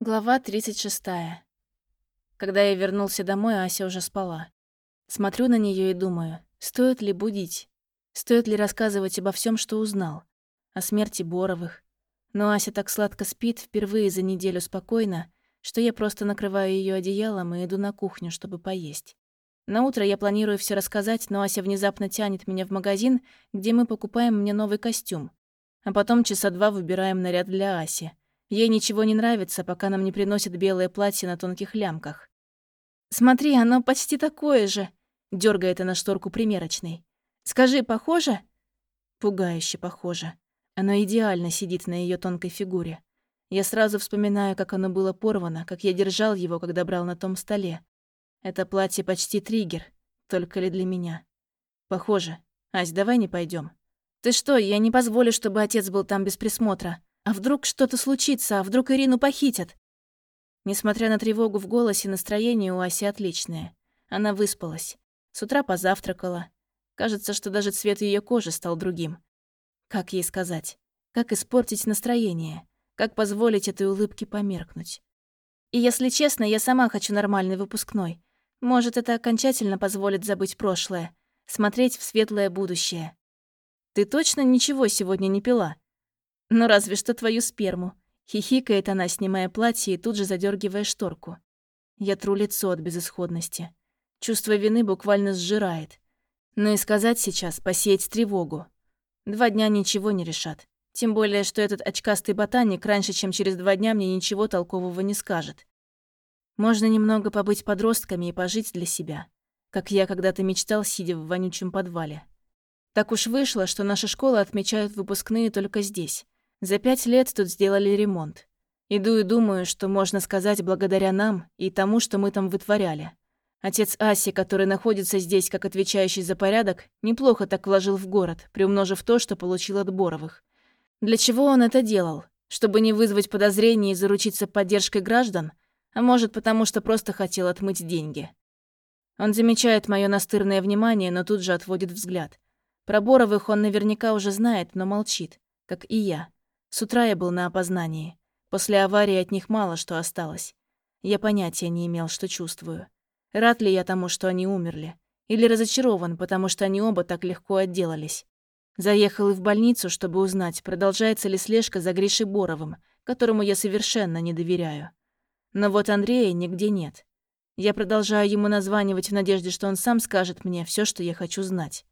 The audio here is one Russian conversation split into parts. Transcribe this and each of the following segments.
Глава 36. Когда я вернулся домой, Ася уже спала. Смотрю на нее и думаю, стоит ли будить? Стоит ли рассказывать обо всем, что узнал? О смерти Боровых. Но Ася так сладко спит впервые за неделю спокойно, что я просто накрываю ее одеялом и иду на кухню, чтобы поесть. На утро я планирую все рассказать, но Ася внезапно тянет меня в магазин, где мы покупаем мне новый костюм. А потом часа два выбираем наряд для Аси. Ей ничего не нравится, пока нам не приносят белое платье на тонких лямках. «Смотри, оно почти такое же», — дергает она шторку примерочной. «Скажи, похоже?» Пугающе похоже. Оно идеально сидит на ее тонкой фигуре. Я сразу вспоминаю, как оно было порвано, как я держал его, когда брал на том столе. Это платье почти триггер, только ли для меня. Похоже. Ась, давай не пойдем. Ты что, я не позволю, чтобы отец был там без присмотра. А вдруг что-то случится, а вдруг Ирину похитят? Несмотря на тревогу в голосе, настроение у Аси отличное. Она выспалась. С утра позавтракала. Кажется, что даже цвет ее кожи стал другим. Как ей сказать? Как испортить настроение? Как позволить этой улыбке померкнуть? И если честно, я сама хочу нормальный выпускной. Может, это окончательно позволит забыть прошлое, смотреть в светлое будущее. Ты точно ничего сегодня не пила? Ну разве что твою сперму. Хихикает она, снимая платье и тут же задергивая шторку. Я тру лицо от безысходности. Чувство вины буквально сжирает. Но и сказать сейчас, посеять тревогу. Два дня ничего не решат. Тем более, что этот очкастый ботаник раньше, чем через два дня, мне ничего толкового не скажет. Можно немного побыть подростками и пожить для себя. Как я когда-то мечтал, сидя в вонючем подвале. Так уж вышло, что наша школа отмечают выпускные только здесь. За пять лет тут сделали ремонт. Иду и думаю, что можно сказать благодаря нам и тому, что мы там вытворяли. Отец Аси, который находится здесь как отвечающий за порядок, неплохо так вложил в город, приумножив то, что получил от Боровых. Для чего он это делал? Чтобы не вызвать подозрений и заручиться поддержкой граждан? А может, потому что просто хотел отмыть деньги? Он замечает мое настырное внимание, но тут же отводит взгляд. Про Боровых он наверняка уже знает, но молчит, как и я. С утра я был на опознании. После аварии от них мало что осталось. Я понятия не имел, что чувствую. Рад ли я тому, что они умерли? Или разочарован, потому что они оба так легко отделались? Заехал и в больницу, чтобы узнать, продолжается ли слежка за Гришей Боровым, которому я совершенно не доверяю. Но вот Андрея нигде нет. Я продолжаю ему названивать в надежде, что он сам скажет мне все, что я хочу знать.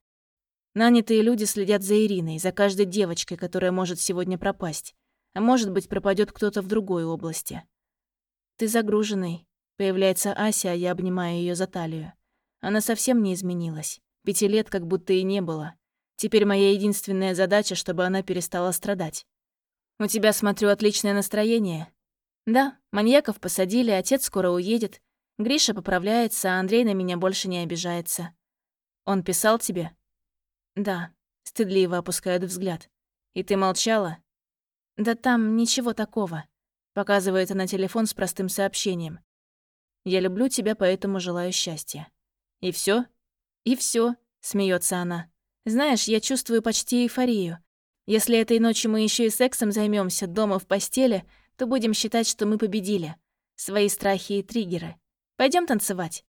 Нанятые люди следят за Ириной, за каждой девочкой, которая может сегодня пропасть. А может быть, пропадет кто-то в другой области. «Ты загруженный», — появляется Ася, а я обнимаю ее за талию. Она совсем не изменилась. Пяти лет как будто и не было. Теперь моя единственная задача, чтобы она перестала страдать. «У тебя, смотрю, отличное настроение». «Да, маньяков посадили, отец скоро уедет. Гриша поправляется, а Андрей на меня больше не обижается». «Он писал тебе?» «Да», — стыдливо опускает взгляд. «И ты молчала?» «Да там ничего такого», — показывает она телефон с простым сообщением. «Я люблю тебя, поэтому желаю счастья». «И все? «И все, смеется она. «Знаешь, я чувствую почти эйфорию. Если этой ночью мы еще и сексом займемся дома в постели, то будем считать, что мы победили. Свои страхи и триггеры. Пойдем танцевать?»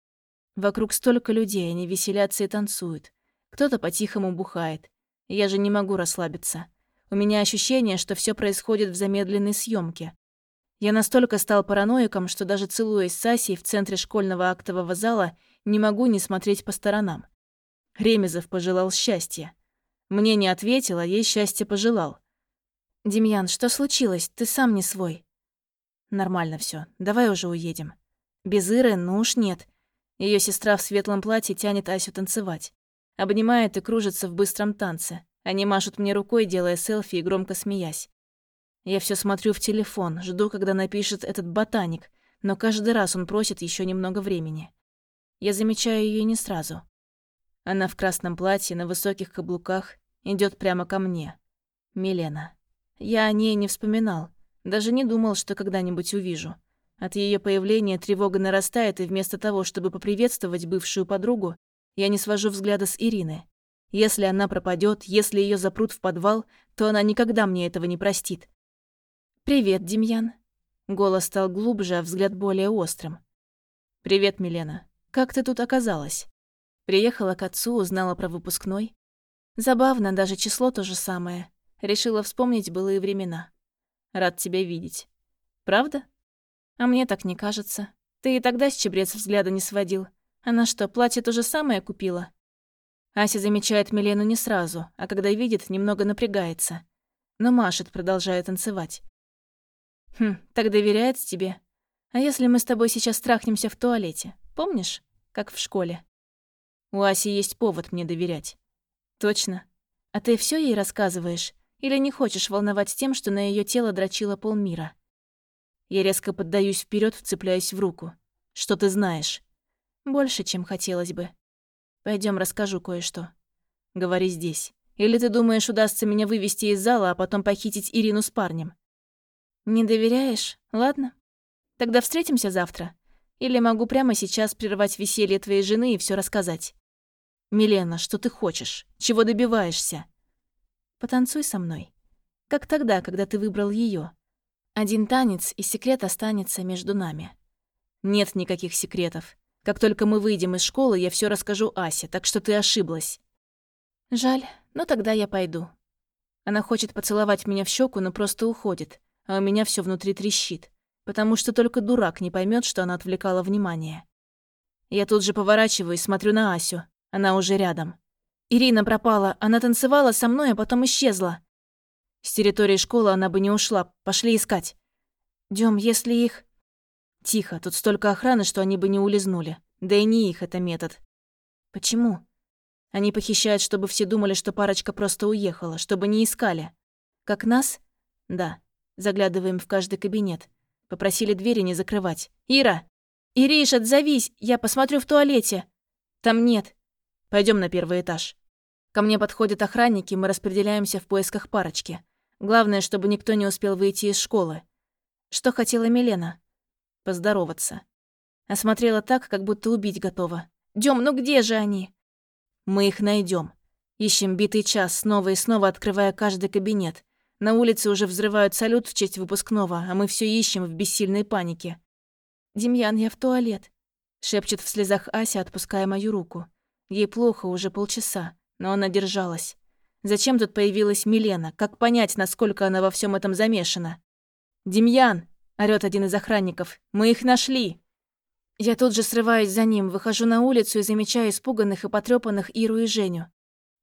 Вокруг столько людей, они веселятся и танцуют. Кто-то по-тихому бухает. Я же не могу расслабиться. У меня ощущение, что все происходит в замедленной съемке. Я настолько стал параноиком, что даже целуясь с Асей в центре школьного актового зала, не могу не смотреть по сторонам. Ремезов пожелал счастья. Мне не ответил, а ей счастье пожелал. «Демьян, что случилось? Ты сам не свой». «Нормально все. Давай уже уедем». Без Иры, ну уж нет. Ее сестра в светлом платье тянет Асю танцевать. Обнимает и кружится в быстром танце. Они машут мне рукой, делая селфи и громко смеясь. Я все смотрю в телефон, жду, когда напишет этот ботаник, но каждый раз он просит еще немного времени. Я замечаю ее не сразу. Она в красном платье, на высоких каблуках, идет прямо ко мне. Милена. Я о ней не вспоминал, даже не думал, что когда-нибудь увижу. От ее появления тревога нарастает, и вместо того, чтобы поприветствовать бывшую подругу, я не свожу взгляда с Ирины. Если она пропадет, если ее запрут в подвал, то она никогда мне этого не простит. «Привет, Демьян». Голос стал глубже, а взгляд более острым. «Привет, Милена. Как ты тут оказалась?» Приехала к отцу, узнала про выпускной. Забавно, даже число то же самое. Решила вспомнить былые времена. Рад тебя видеть. Правда? А мне так не кажется. Ты и тогда с чебрец взгляда не сводил. Она что, платье то же самое купила? Ася замечает Милену не сразу, а когда видит, немного напрягается. Но машет, продолжая танцевать. Хм, так доверяет тебе. А если мы с тобой сейчас трахнемся в туалете? Помнишь? Как в школе. У Аси есть повод мне доверять. Точно. А ты все ей рассказываешь? Или не хочешь волновать тем, что на ее тело дрочило полмира? Я резко поддаюсь вперед, вцепляюсь в руку. Что ты знаешь? Больше, чем хотелось бы. Пойдем, расскажу кое-что. Говори здесь. Или ты думаешь, удастся меня вывести из зала, а потом похитить Ирину с парнем? Не доверяешь? Ладно. Тогда встретимся завтра. Или могу прямо сейчас прервать веселье твоей жены и все рассказать. Милена, что ты хочешь? Чего добиваешься? Потанцуй со мной. Как тогда, когда ты выбрал ее. Один танец, и секрет останется между нами. Нет никаких секретов. Как только мы выйдем из школы, я все расскажу Асе, так что ты ошиблась. Жаль, но тогда я пойду. Она хочет поцеловать меня в щеку, но просто уходит, а у меня все внутри трещит, потому что только дурак не поймет, что она отвлекала внимание. Я тут же поворачиваюсь, смотрю на Асю. Она уже рядом. Ирина пропала, она танцевала со мной, а потом исчезла. С территории школы она бы не ушла, пошли искать. Дем, если их... Тихо, тут столько охраны, что они бы не улизнули. Да и не их это метод. Почему? Они похищают, чтобы все думали, что парочка просто уехала, чтобы не искали. Как нас? Да. Заглядываем в каждый кабинет. Попросили двери не закрывать. «Ира! Ириш, отзовись! Я посмотрю в туалете!» «Там нет. Пойдем на первый этаж». Ко мне подходят охранники, мы распределяемся в поисках парочки. Главное, чтобы никто не успел выйти из школы. Что хотела Милена? Поздороваться. Осмотрела так, как будто убить готова. «Дём, ну где же они?» «Мы их найдем. Ищем битый час, снова и снова открывая каждый кабинет. На улице уже взрывают салют в честь выпускного, а мы все ищем в бессильной панике. «Демьян, я в туалет», — шепчет в слезах Ася, отпуская мою руку. Ей плохо уже полчаса, но она держалась. Зачем тут появилась Милена? Как понять, насколько она во всем этом замешана? «Демьян!» Орёт один из охранников. «Мы их нашли!» Я тут же срываюсь за ним, выхожу на улицу и замечаю испуганных и потрёпанных Иру и Женю.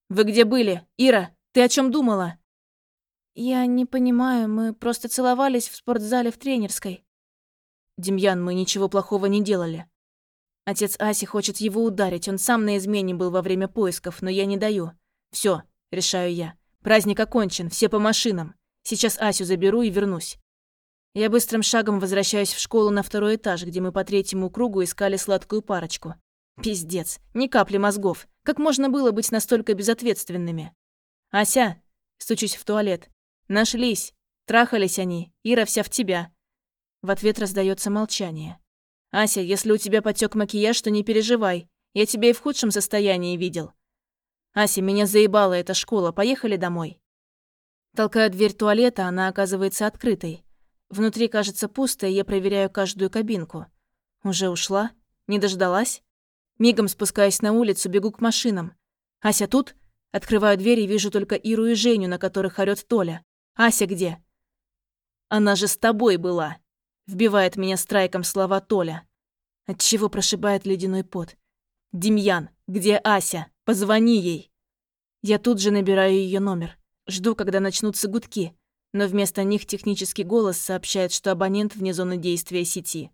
«Вы где были? Ира, ты о чем думала?» «Я не понимаю, мы просто целовались в спортзале в тренерской». «Демьян, мы ничего плохого не делали. Отец Аси хочет его ударить, он сам на измене был во время поисков, но я не даю. Все, решаю я. Праздник окончен, все по машинам. Сейчас Асю заберу и вернусь. Я быстрым шагом возвращаюсь в школу на второй этаж, где мы по третьему кругу искали сладкую парочку. Пиздец, ни капли мозгов. Как можно было быть настолько безответственными? «Ася!» – стучусь в туалет. «Нашлись! Трахались они, Ира вся в тебя!» В ответ раздается молчание. «Ася, если у тебя потек макияж, то не переживай. Я тебя и в худшем состоянии видел». «Ася, меня заебала эта школа, поехали домой». Толкаю дверь туалета, она оказывается открытой. Внутри кажется пусто, и я проверяю каждую кабинку. Уже ушла? Не дождалась? Мигом спускаюсь на улицу, бегу к машинам. «Ася тут?» Открываю дверь и вижу только Иру и Женю, на которых орёт Толя. «Ася где?» «Она же с тобой была!» Вбивает меня страйком слова Толя. Отчего прошибает ледяной пот. «Демьян, где Ася? Позвони ей!» Я тут же набираю ее номер. Жду, когда начнутся гудки но вместо них технический голос сообщает, что абонент вне зоны действия сети.